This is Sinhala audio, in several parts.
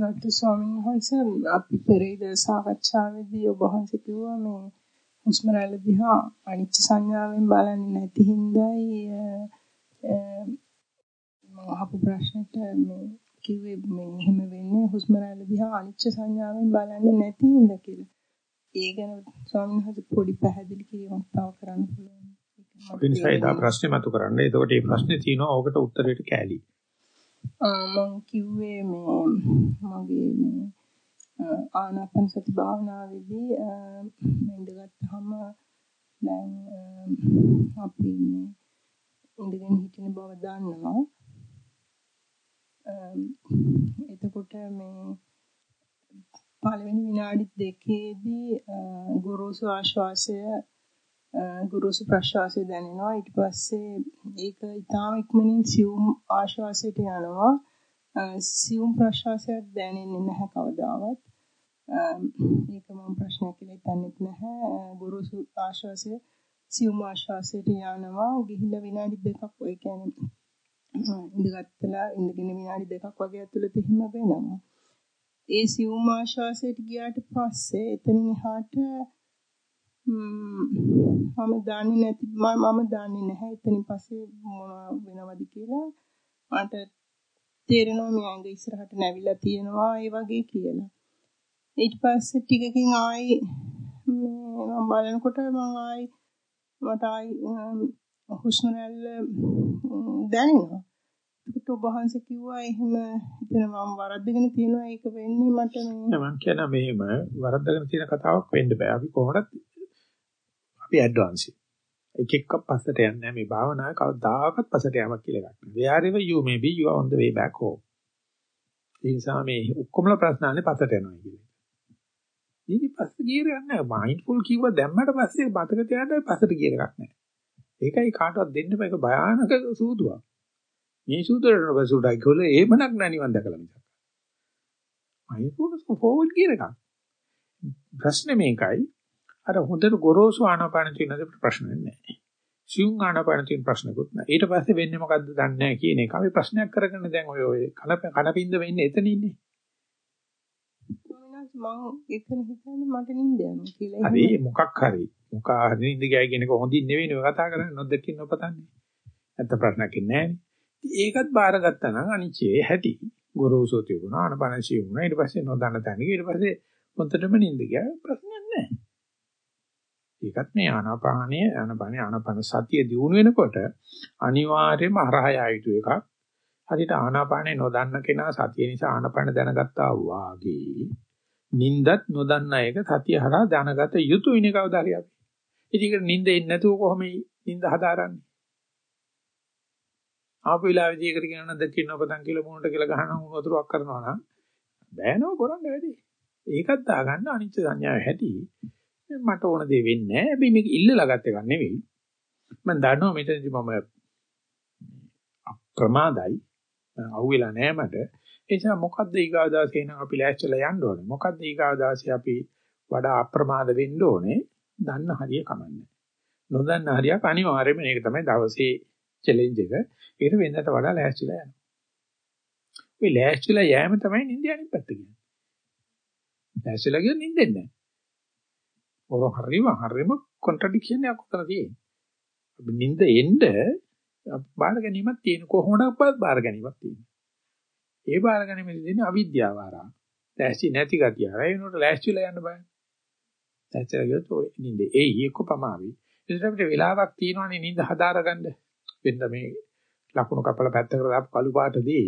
ගරු ස්වාමීන් වහන්සේ අපි පෙරේද සාකච්ඡාවේදී ඔබ වහන්සේ කිව්වා මේ හුස්ම රැල්ල දිහා අනිච්ච සංඥාවෙන් බලන්නේ නැති හින්දායි මම අහපු ප්‍රශ්නෙට මේ කිව්වේ මේ එහෙම වෙන්නේ හුස්ම රැල්ල දිහා අනිච්ච සංඥාවෙන් බලන්නේ නැති හින්දා කියලා. ඒ ගැන ස්වාමීන් වහන්සේ පොඩි පැහැදිලි කිරීමක් තව කරන්න පුළුවන්. අපි නිසා ප්‍රශ්නේ මතු කරන්න. එතකොට මේ ප්‍රශ්නේ තියෙනවා ඕකට උත්තරයට කෑලි. මම කිව්වේ මේ මගේ මේ ආනාපාන සති භාවනාවේදී ඉඳගත්තාම දැන් අපි ඉඳගෙන හිටින බව දන්නවා. එතකොට මේ පළවෙනි විනාඩි දෙකේදී ගුරුසු ආශ්වාසය ගුරුසු ප්‍රශ්වාසය දැනෙනවා. ඊට පස්සේ ඒක ඊටාම ඉක්මනින් සියුම් ආශ්වාසයට යනවා. සියුම් ප්‍රශ්වාසයක් දැනෙන්නේ නැහැ කවදාවත්. ඒක මම ප්‍රශ්නයක් කියලා හිතන්නෙත් නැහැ. ගුරුසු ආශ්වාසය සියුම් ආශ්වාසයට යනවා. ගිහිල්ලා විනාඩි දෙකක් ඔය කියන්නේ ඉඳගත්තලා ඉඳගෙන විනාඩි දෙකක් වගේ ඇතුළත එහෙම වෙනවා. ඒ සියුම් ආශ්වාසයට ගියාට පස්සේ එතනින් එහාට මම. දන්නේ නැති මම දන්නේ නැහැ. එතනින් පස්සේ මොන වෙනවද කියලා මට තේරෙනවා මේ ඇඟ ඉස්සරහට නැවිලා තියෙනවා ඒ වගේ කියලා. ඊට පස්සේ ටිකකින් ආයි මම බලනකොට මම ආයි මට ආයි හුස්ම රැල්ල දැනෙනවා. ඒකට ඔබ වහන්සේ කිව්වා එහෙම එතන මම වරද්දගෙන තියෙනවා. ඒක වෙන්නේ මට මේ මම කියන මෙහෙම වරද්දගෙන තියෙන කතාවක් වෙන්න බෑ. අපි කොහොමද අපි ඇඩ්වාන්ස් එක එකක් පස්සට යන්නේ මේ භාවනාවේ කවදාකවත් පස්සට යamak කියලා එකක් නෑ wherever you may be you are on the way back home. ඒ නිසා මේ ඔක්කොමල ප්‍රශ්නානේ පස්සට යනවා කියන්නේ ඊට පස්සේ ගියර යන්නේ මයින්ඩ්ෆුල් කිව්ව දැම්මට පස්සේ මතක තියාගන්න පස්සට ගියර එකක් නෑ ඒකයි කාටවත් දෙන්න බෑ. ඒක භයානක සූදුවක්. මේ සූත්‍රයට බසුටයි කොල එහෙමනක් නෑ නිවන් දැකලා මිසක්. මයින්ඩ්ෆුල්නස් ෆෝවර්ඩ් කියන එක. ප්‍රශ්නේ මේකයි. අර හොඳට ගොරෝසු ආනාපාන තියෙනද ප්‍රශ්න නැහැ. සියුම් ආනාපාන තියෙන ප්‍රශ්නකුත් නැහැ. ඊට පස්සේ වෙන්නේ මොකද්ද දන්නේ නැහැ කියන එක. අපි ප්‍රශ්නයක් කරගෙන දැන් ඔය ඔය කනපින්ද වෙන්නේ එතන ඉන්නේ. මම එතන හිතන්නේ මට නිින්ද යනවා කියලා. හරි මොකක් හරි. මොකක් හරි නිින්ද ගියයි කියන එක හොඳින් නෙවෙයි නේ කතා කරන්නේ. නොදකින් නොපතන්නේ. නැත්නම් ප්‍රශ්නයක් ඉන්නේ නැහැ. ඒකත් බාරගත්තා නම් අනිච්චේ හැටි ගොරෝසු තිබුණා අනපනසි වුණා ඊට පස්සේ නොදන්න තැනක ඊට පස්සේ හොන්දටම නිින්ද ගියා ප්‍රශ්නයක් නැහැ. ඒකත් මේ ආනාපානය ආනාපානය ආනාපාන සතිය දිනු වෙනකොට අනිවාර්යයෙන්ම හරහා යයිතු එකක්. හරියට ආනාපානේ නොදන්න කෙනා සතිය නිසා ආනාපාන දැනගත්තා වාගේ නිින්දත් නොදන්න එක සතිය හරහා දැනගත යුතුයිනේ කවදා හරි අපි. ඉතින් ඒක නිින්ද එන්නේ නැතුව කොහොම නිින්ද හදාරන්නේ? ආපු වෙලාවේදී ඒකට කියනවා නම් දෙකින් ඔබතන් කියලා මොනට කියලා ගහනවා උණු වතුරක් කරනවා නම් බෑනව කරන්න වැඩි. ඒකත් දාගන්න අනිච්ච සංඥාව හැටි. මට ඕන දේ වෙන්නේ නැහැ. හැබැයි මේක ඉල්ලලා ගත් එකක් නෙවෙයි. මම දන්නවා මෙතනදි මම අප්‍රමාදයි. අහුවෙලා නැහැ මට. ඒ නිසා මොකද්ද ඊගාදාසේ නම් අපි ලෑස්තිලා යන්න ඕනේ. මොකද්ද ඊගාදාසේ අපි වඩා අප්‍රමාද වෙන්න ඕනේ. දන්න හරිය කමන්නේ. නොදන්න හරියක් අනිවාර්යයෙන්ම මේක තමයි දවසේ චැලෙන්ජ් එක. ඒකට වෙනදට වඩා ලෑස්තිලා යනවා. ওই ලෑස්තිලා යෑම තමයි නිින්ද යන්නේ පැත්ත කියන්නේ. ලෑස්තිලා ගියොත් නිින්දෙන්නේ නැහැ. ඔර හරිම හරිම කොන්ට්‍රඩික්ෂන් එකක් උතන තියෙන්නේ. අපි නිින්ද එන්න බාර ගැනීමක් තියෙන කොහොමඩක්වත් බාර ගැනීමක් තියෙනවා. ඒ බාර ගැනීමෙන් දෙන්නේ අවිද්‍යාව ආරා. ලෑස්ති නැති ගතිය. ඒ වෙනකොට ලෑස්තිලා යන්න බෑ. ලෑස්තිලා ගියොත් ඔය නිින්ද එයි එක්ක පමාවි. ඒකට අපිට වෙලාවක් තියෙනවනේ නිින්ද හදාරගන්න. වෙන්න මේ ලකුණු කපලා පැත්තකට දාපු කළු පාටදී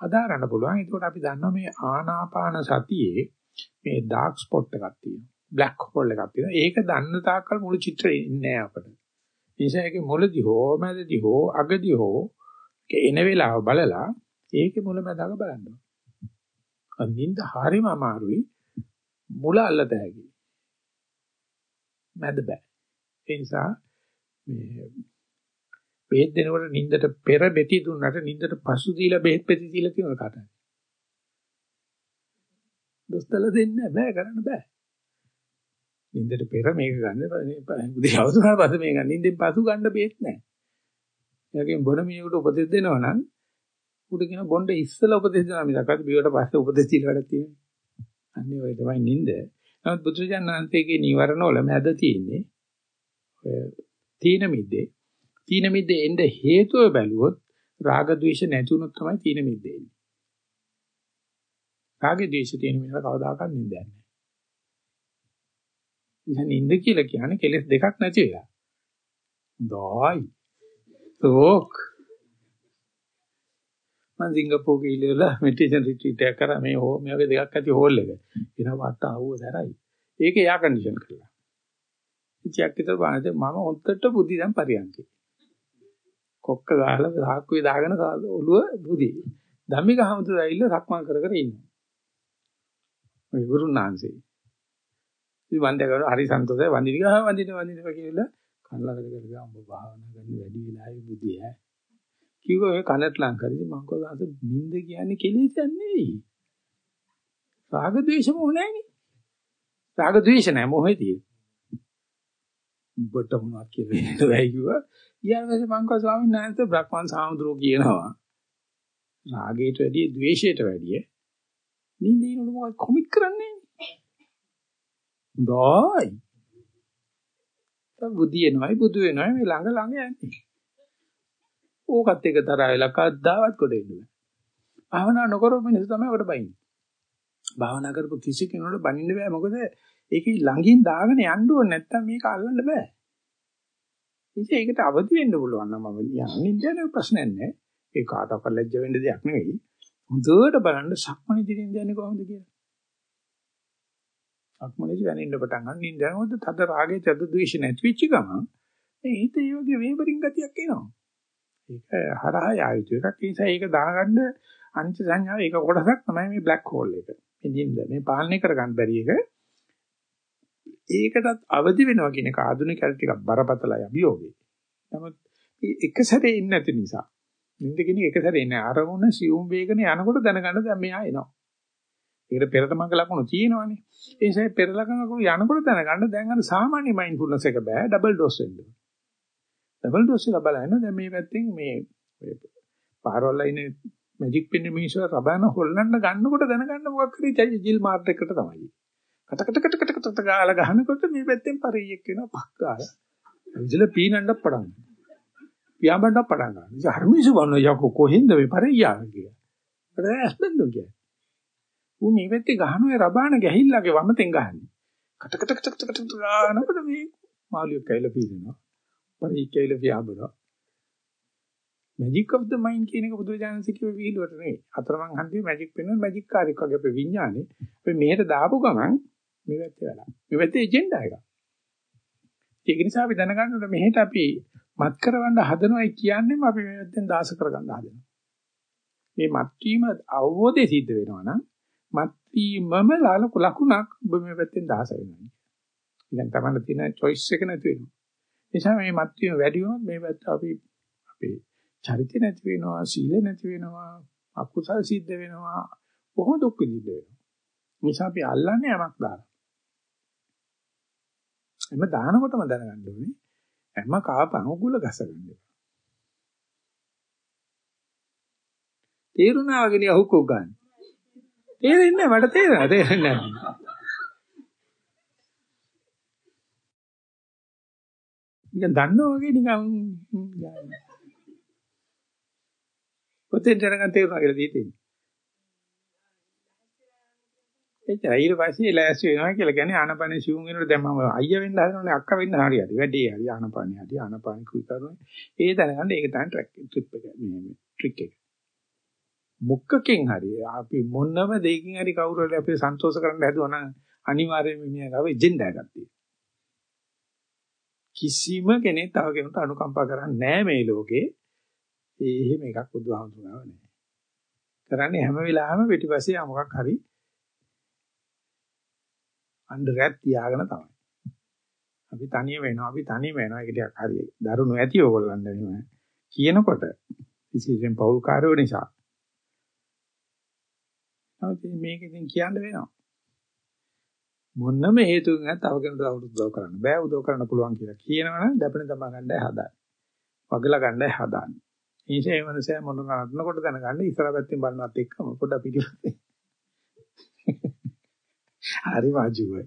හදාගන්න පුළුවන්. ඒකට අපි දන්නවා මේ ආනාපාන සතියේ මේ ඩාර්ක් ස්පොට් එකක් තියෙනවා. බ්ලැක් හෝල් එකක් තියෙනවා. ඒක දන්න තාක්කල් මුළු චිත්‍රය ඉන්නේ නැහැ අපිට. නිසා ඒකේ මුලදී හෝ මැදදී හෝ අගදී හෝ එන වෙලාව බලලා ඒකේ මුල මැද අග බලන්න ඕනේ. අනින්ද හරිම අමාරුයි. මුල අල්ලත හැකි. මැද බෑ. ඒ නිසා මේ බෙහෙත් දෙනකොට නින්දට පෙර බෙටි දුන්නට නින්දට පසු දීලා බෙහෙත් පෙති දීලා තියෙන කාටද? දොස්තර දෙන්න බෑ කරන්න බෑ. නින්දට පෙර මේක ගන්න උදේ අවසන් පස්සේ මේක ගන්න නින්දෙන් පසු ගන්න බේත් නැහැ. ඒකෙන් බොන මිනිහෙකුට උපදෙස් දෙනවා නම් උට කියන බොණ්ඩ ඉස්සලා උපදෙස් දෙනවා මිසක්වත් බිවට පස්සේ උපදෙස් දීලා වැඩක් තියෙන්නේ. අන්නේ ඔය තමයි නින්ද. නමුත් බුදුජානනාන්තයේ නිවරණ වල මැද තියෙන්නේ ඔය තීන මිද්දේ. තීන මිද්දේ එන්න හේතුව බැලුවොත් රාග ద్వේෂ නැති වුණොත් තමයි තීන මිද්දේ එන්නේ. රාගේ ద్వේෂ තියෙන මිනිහා කවදාකවත් නින්දන්නේ ඉතින් නින්ද කියලා කියන්නේ කෙලෙස් දෙකක් නැති වෙලා. දොයි. තෝක්. මම සිංගප්පූරු ගිහිල්ලා මෙඩිටේෂන් රිට්‍රීට් එකක් කරා මේ හෝ මේ වගේ දෙකක් ඇති හෝල් එක. එනවා වට ආවුව දරයි. ඒක එයා කන්ඩිෂන් කරලා. ඉතියක් විතර බලන්නේ මම හොත්තට බුද්ධි දැන් පරියන්කේ. කොක්ක ගහලා සාක්කුවේ දාගෙන ඔළුව බුදි. ධම්මික හමුදුර ඇවිල්ලා සක්මන් කර කර ඉන්නවා. ඔය ගුරුනාන්සේ. ඉතින් වන්දය කරනවා හරි සන්තෝෂයි. වන්දින ගහ වන්දින වන්දින කියලා කනලකට කරගා උඹ භාවනා කරන්න වැඩි වෙලාවේ බුදිය. කිව්ව ඔය කනට ලං කරදි මං කෝලා අද නිින්ද කියන්නේ කෙලෙසක් නෙවෙයි. රාග ද්වේෂ මොහ නැන්නේ රාග ද්වේෂ නැහැ මොහේදී උඹට මොනවා කියලා වෙයි කිව්වා. ඊයන්වසේ මං කෝ ස්වාමීන් වහන්සේ බ්‍රහ්මන් සාමුද්‍රෝ කියනවා රාගයට වැඩිය ද්වේෂයට වැඩිය නිින්දිනුන මොකක් කොමිට් කරන්නේ? දොයි. බුද්ධිය නෝයි බුදු වෙනවයි මේ ළඟ ළඟ යන්නේ. ඕකත් එක තරහ වෙලා කද්දාවත් කොට එන්න බෑ. භාවනා නොකරපු මිනිස්සු තමයි ඔකට බයින්නේ. භාවනා කරපු කිසි කෙනෙකුට බනින්න බෑ මොකද ඒක ළඟින් දාගෙන යන්න ඕනේ නැත්තම් මේක අල්ලන්න බෑ. ඉතින් ඒකට අවදි වෙන්න පුළුවන් නම් මම යන්නේ නැහැ ප්‍රශ්නයක් නැහැ. ඒ කාටවත් ලැජ්ජ වෙන්න දෙයක් නෙවෙයි. හොඳට බලන්න සක්මණේ දිරින් යන්නේ කොහොමද කියලා. සක්මණේදී වැනින්න පටන් ගන්න ඉඳන් හොද තද රාගේ තද ද්වේෂ නැති වෙච්ච ගමන් මේ හිත ඒ වගේ වේබරින් ගතියක් එනවා. ඒක හරහා යායුතු එකක්. ඒ නිසා ඒක දාගන්න අනිත් සංඥාව ඒක කොටසක් තමයි මේ බ්ලැක් හෝල් එක. ඉතින්ද මේ පාලනය කරගන්න බැරි එක. ඒකටත් අවදි වෙනවා කියන එක ආධුනිකයන්ට ටිකක් බරපතලයි අභියෝගේ. නමුත් එක සැරේ ඉන්නේ නැති නිසා නින්ද කෙනෙක් එක සැරේ නෑ අරමුණ සියුම් වේගන යනකොට දැනගන්න දැන් මෙහා එනවා. ඒකට පෙරට මඟ ලකුණු තියෙනවානේ. ඒ නිසා පෙර ලකුණු යනකොට දැනගන්න දැන් අර සාමාන්‍ය මයින්ඩ්ෆුල්නස් එක බෑ ඩබල් ඩෝස් වෙන්න. ඩබල් ඩෝස් එක බලන්න දැන් මේ පැත්තෙන් මේ පාරවල් ඉන්නේ මැජික් පෙන් මිනිස්සු රබන හොල්ලන්න ගන්නකොට දැනගන්න මොකක් හරි ජිල් මාර්ට් එකට තමයි. කට කට කට කට කට ගාලා ගහනකොට මේ පැත්තෙන් පරියෙක් වෙනවා පක් ගාලා. විජල පීනන්න පටන් ගන්නවා. පියාඹන්න පටන් ගන්නවා. ඉතින් හර්මිසු වන්න යකෝ කොහෙන්ද මේ පරියා කියලා. ඒකට ඇස්බෙන්දෝ කියන්නේ. ඌ මේ පැත්තේ ගහන ඔය රබාන ගැහිල්ලගේ වමතෙන් ගහන්නේ. කට කට කට කට කට ගන්නකොට මේ මාළියක් කයිලා පීනවා. පරියෙක් කයිලා පියාඹනවා. මැජික් ඔෆ් ද මයින්ඩ් කියන එක බුදුජානක කිව්ව විහිළුවට නෙවෙයි. අතරමං හන්දියේ මැජික් වෙනවා මැජික් කාර්යයක් වගේ අපේ විඥානේ. අපි මෙහෙට දාපු ගමන් මේ පැත්තේ වැඩක්. මේ පැත්තේ එජෙන්ඩා එකක්. ඒක නිසා අපි දැනගන්න ඕනේ මෙහෙට අපි මත් කරවන්න හදනවයි කියන්නේම අපි මේ පැත්තෙන් දාස කරගන්න හදනවා. මේ මත් වීම අවබෝධය සිද්ධ වෙනවා නම් මත් වීමම ලකුණක් ඔබ මේ පැත්තෙන් දාස වෙනවා. ඉතින් තමයි තියෙන choice එක නැති වෙනවා. ඒ නිසා මේ මත් වීම වැඩි වුණොත් මේ පැත්ත අපි අපේ චරිත නැති වෙනවා, සීල නැති වෙනවා, අකුසල් සිද්ධ වෙනවා, බොහෝ දුක් විඳින්න වෙනවා. නිසා අපි අල්ලන්නේ යමක් දාලා. එම දානකොටම දැනගන්න ඕනේ හැම කාපන් උගුල ගසගන්න. තේරුණා වගේ නිය හුක්කෝ ගන්න. තේරෙන්නේ නැහැ මට තේරෙනවා තේරෙන්නේ නැහැ. නිකන් දන්නවා වගේ නිකන් පොතෙන් දැනගන්න තේරුණා කියලා දීතේ. එච්චර ඊට පස්සේ ලෑස්ති වෙනවා කියලා කියන්නේ ආනපන සිවුම් වෙනකොට දැන් මම අයියා වෙන්න හදනෝනේ අක්කා වෙන්න හරියට. වැඩේ හරි ආනපන හරි ආනපන කුයි කරනවා. ඒ දැනගන්න ඒක තමයි ට්‍රැක් ට්‍රිප් එක මේ ට්‍රික් එක. මුක්කකින් හරි අපි මොනම දෙයකින් හරි කවුරු හරි අපේ සන්තෝෂ කරන්න හැදුවා නම් අනිවාර්යයෙන්ම මිනිහා ගාව එජෙන්ඩා එකක් තියෙනවා. කිසිම කෙනෙක් තව කෙනෙකුට අනුකම්පා කරන්නේ නැහැ මේ ලෝකේ. ඒ එහෙම එකක් බුදුහාමුදුරුවෝ නැහැ. කරන්නේ හැම වෙලාවෙම පිටිපස්සේ මොකක් හරි අnder රැත් තියාගෙන තමයි. අපි තනිය වෙනවා අපි තනිය වෙනවා ඒක ටිකක් හරි දරුණු ඇති ඕගොල්ලන්ට එහෙම කියනකොට විශේෂයෙන් පෞල් කාර්යෝ නිසා. නමුත් මේක ඉතින් කියන්න වෙනවා. මොන්නම හේතුවකින් තව කෙනෙකුට උදව් කරන්න බෑ උදව් කරන්න පුළුවන් කියලා කියනවනම් දැපෙන තමා ගන්නයි හදාන්නේ. වගලා ගන්නයි හදාන්නේ. ඊසේ ඒ මනසය මොන නරනකොට දැනගන්න ඉස්සර පැත්තෙන් බලනවත් එක්කම පොඩ්ඩක් පිටිපස්සේ. හරි වාජුවයි.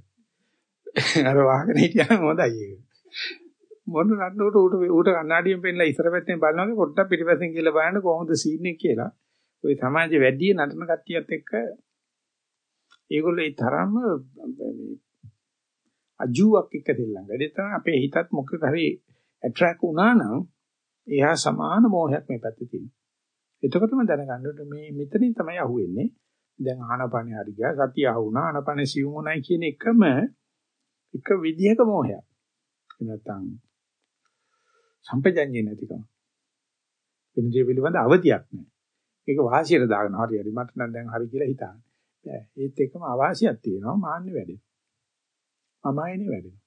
අර වාහනේ හිටියම හොඳයි ඒක. මොන නන්නකොට ඌට ඌට කණ්ණාඩියෙන් පෙන්නලා ඉස්සර පැත්තෙන් බලනවා පොඩ්ඩක් පිටිපස්සෙන් කියලා බලන්න කොහොමද සීන් එක කියලා. ওই සමාජයේ වැඩි නටන කට්ටියත් එක්ක ඒගොල්ලෝ ඒ තරම්ම අජුවක් එක්ක දෙල්ලන්. වැඩි තමයි අපේ හිතත් මොකද හරි ඇට්‍රැක්ට් වුණා නම් එයා සමාන මොහයක් මේ පැත්තේ තියෙනවා. එතකොටම දැනගන්න මේ මෙතනින් තමයි අහුවෙන්නේ. දැන් ආනපනේ හරි ගියා සතිය ආවුණා ආනපනේ සිවුම් උනායි කියන එකම එක විදිහක මොහයක්. එහෙම නැත්නම් සම්පජඤ්ඤේ නැතිකම. වෙන දේ පිළිබඳ අවධියක් නැහැ. ඒක වාසියට දාගෙන හරි හරි මට නම් දැන් හරි කියලා හිතාන. ඒත් එක්කම අවාසියක් තියෙනවා. මාන්නේ වැඩෙනවා. අමායනේ වැඩෙනවා.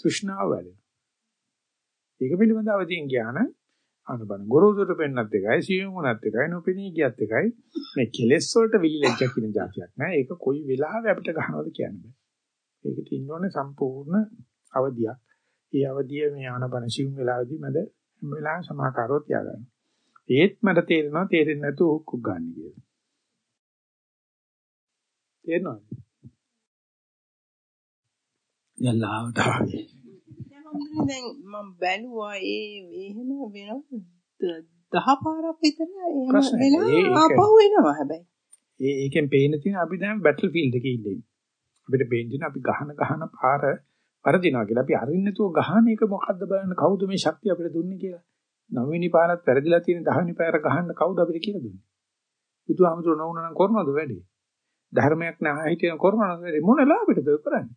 තෘෂ්ණාව වැඩෙනවා. ඒක පිළිබඳ අවධියෙන් ඥාන අනුබන. ගොරෝසුට පෙන්නත් එකයි සියුම් වුණත් එකයි නොපෙනී ගියත් එකයි. මේ කෙලෙස් වලට විලිලැජ්ජ කියන જાතියක් නෑ. ඒක කොයි වෙලාවෙ අපිට ගන්නවද කියන්න බෑ. ඒකට ඉන්න ඕනේ සම්පූර්ණ අවධියක්. ඒ අවධිය මේ ආනපන සිවුම් වෙලාවේදී මම හැම වෙලාවෙම සමාකාරව තියාගන්න. ඒත් මට තේරෙනවා තේරෙන්නේ නැතුව උක්කුක් ගන්න කියලා තේරෙනවද යල්ලාවට ආවේ දැන් මම බැලුවා ඒ එහෙම වෙනවා දහ පාරක් විතර එහෙම වෙලා ආපහු එනවා හැබැයි. ඒ ඒකෙන් පේන තියෙන අපි දැන් බැටල් ෆීල්ඩ් එකේ ඉන්නේ. අපිට පේන්නේ අපි ගහන ගහන පාර වරදිනවා කියලා. අපි අරින්න නැතුව ගහන එක මොකද්ද බලන්න කවුද මේ ශක්තිය අපිට දුන්නේ කියලා. නවවෙනි පාරත් වැරදිලා තියෙන දහවෙනි පාර ගහන්න කවුද අපිට කියලා දුන්නේ? බුදුහාමුදුරුවෝ නොවුන නම් කරනවද වැඩේ? ධර්මයක් නැහැ හිටියන කරනවද වැඩේ? මොන ලාභයටද කරන්නේ?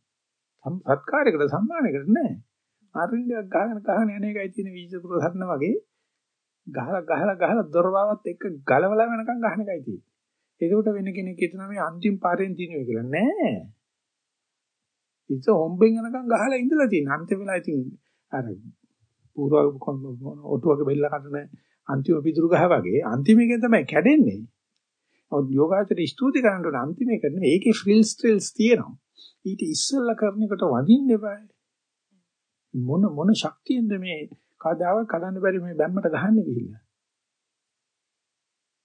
සත්කාරයකට සම්මානයකට නෑ. අරින්දයක් ගහගෙන ගහගෙන යන එකයි තියෙන වීජ පුරසන්න වගේ ගහලා ගහලා ගහලා දොරවාවත් එක්ක ගලවලා වෙනකන් ගහන එකයි තියෙන්නේ. ඒකට වෙන කෙනෙක් හිතනවා මේ අන්තිම පාරෙන් තියෙනවා කියලා. නෑ. ඉත හොම්බෙන් යනකන් ගහලා ඉඳලා තියෙන. අන්තිම වෙලා ඉතින් අර පූර්ව ඔටුවක බෙල්ල කඩන අන්තිම පිටුරු ගහ වගේ අන්තිම එකෙන් තමයි කැඩෙන්නේ. ඔය යෝගාචර ස්තුති කරන්න ඕන අන්තිම එක නෙමෙයි. ඒකේ ෆ්‍රිල්ස් ට්‍රිල්ස් තියෙනවා. ඊට ඉස්සෙල්ලා කරන එකට වදින්න එපා. මොන මොන ශක්තියෙන්ද මේ කවදාවත් කඩන්න බැරි මේ බැම්මට ගහන්නේ ගිහිල්ලා.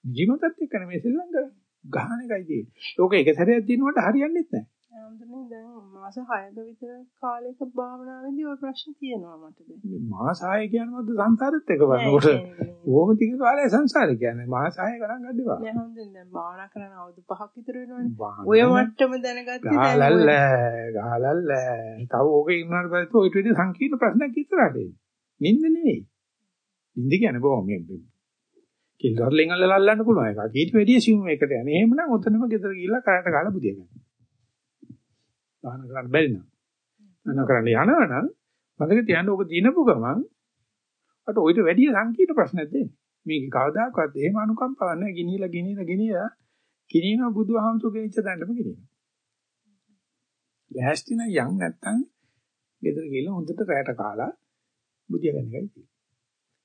ජීවිතත් එක්ක නෙමෙයි ශ්‍රී ලංකාව ගහන එකයි තියෙන්නේ. ඕක එක සැරයක් දිනුවට හරියන්නේ නැහැ. හඳුනේ දැන් මාස 6ක විතර කාලයක භාවනාවේදී ওই ප්‍රශ්න තියෙනවා මට දැන්. මාස 6 කියන්නේ මොකද සංසාරෙත් එක බලනකොට. ඕම ටික කාලේ සංසාරේ කියන්නේ මාස 6 ගණන් ගන්නවා. නෑ හොඳින් දැන් භාවනා කරන අවුරුදු 5ක විතර වෙනවනේ. ඔය මට්ටම දැනගත්තේ දැන් ගහලල්ල ගහලල්ල. තව ඕක ඉන්නාට පස්සේ ඔය ටෙඩි සංකීර්ණ ප්‍රශ්නයක් ඉස්සරහට එන්නේ. නින්ද නෙවෙයි. නින්ද කියන්නේ බොහොම මේ කිල්ලර්ලෙන් අල්ලන්න පුළුවන් එකක්. ඊට වැඩිය සිවුම් එකට යන්නේ. එහෙමනම් ඔතනම ගෙදර ගිහිල්ලා කරට ගාලා බුදිය ගන්න. දාන කරන්න බැරි නම්. අන කරන්න යනවනම් මතක තියාගන්න ඕක දිනපු ගමන් අට ඔයිට වැඩි සංකීර්ණ ප්‍රශ්නයක් දෙන්නේ. මේක කවදාකවත් එහෙම අනුකම්පාවක් නැහැ. ගිනිලා ගිනිලා ගිනිලා කිනින බුදුහාමුදුරගේ ඉච්ඡ දඬම කිනින. ලෑස්ති නම් යන් නැත්තම් ගෙදර ගිහලා හොඳට රැට කාලා බුදිය ගන්න එකයි තියෙන්නේ.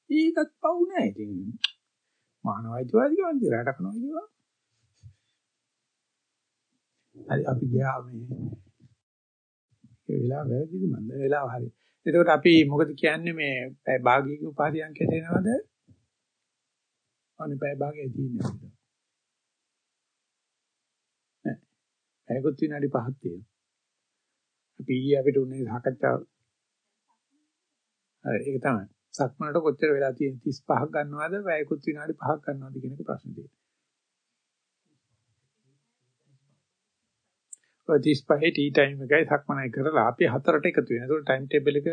ඒකත් පවු නැහැ ඉතින්. මානවයිකවාදී කියන්නේ රැට කනවා කියනවා. හරි අපි ගියා මේ ඒ වෙලාව වැරදිද මන්ද වෙලාව හරි. එතකොට අපි මොකද කියන්නේ මේ පැය භාගයක උපාධියන්කේ දෙනවද? අනේ පැය භාගයේ තියෙන්නේ. නෑ. පැයකොත් විනාඩි 5ක් තියෙනවා. අපි ඊයේ අපිට උනේ සාකච්ඡාව. හරි ඒක තමයි. සක්මනට කොච්චර වෙලා තියෙන 35ක් ගන්නවද? පැයකොත් විනාඩි 5ක් ගන්නවද කියන එක ප්‍රශ්නේ තියෙනවා. 35 ටී ටයිම් එකයි සක්මනයි කරලා අපි හතරට එකතු වෙනවා. ඒකට ටයිම් ටේබල් එක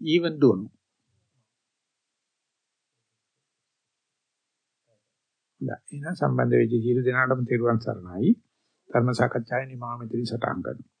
ඊවන් දුවනවා. දැන් එහෙනම් සම්බන්ධ වෙච්ච ජීවිත දෙනාටම තෙරුවන් සරණයි. ධර්ම සාකච්ඡාවේ නිමාව මෙතනින් සටහන් කරනවා.